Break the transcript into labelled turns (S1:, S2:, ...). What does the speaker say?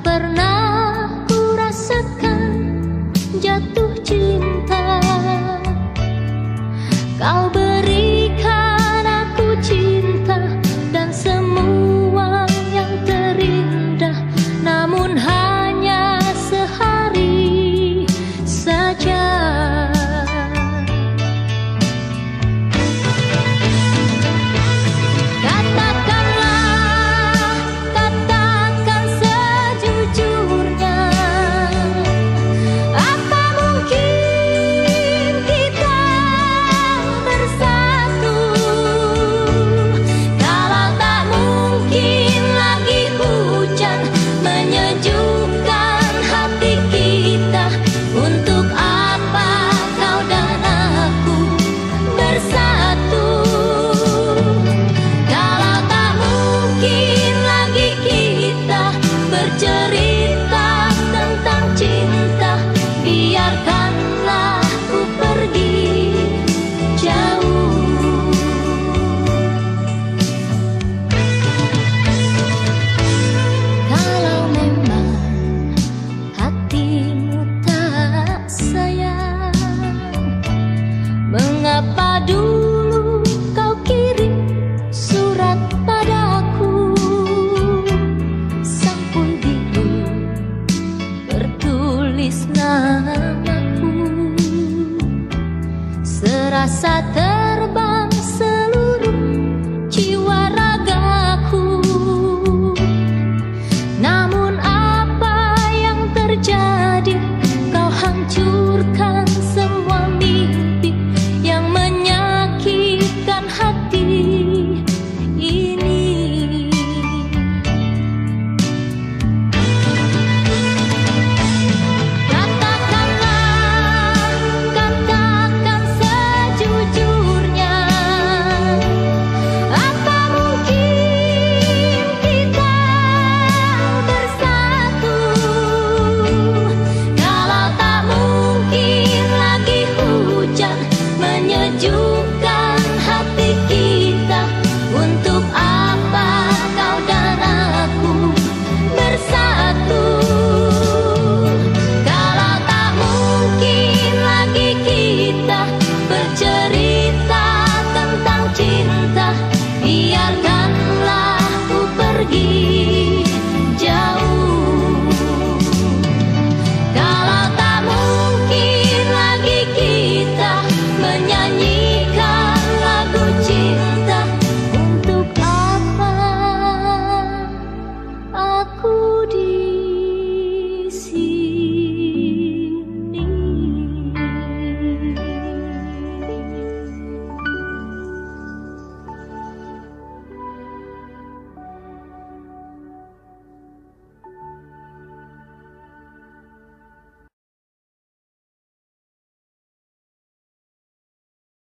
S1: pernah dulu kau kirim surat padaku Sampun biru bertulis namaku. Serasa ter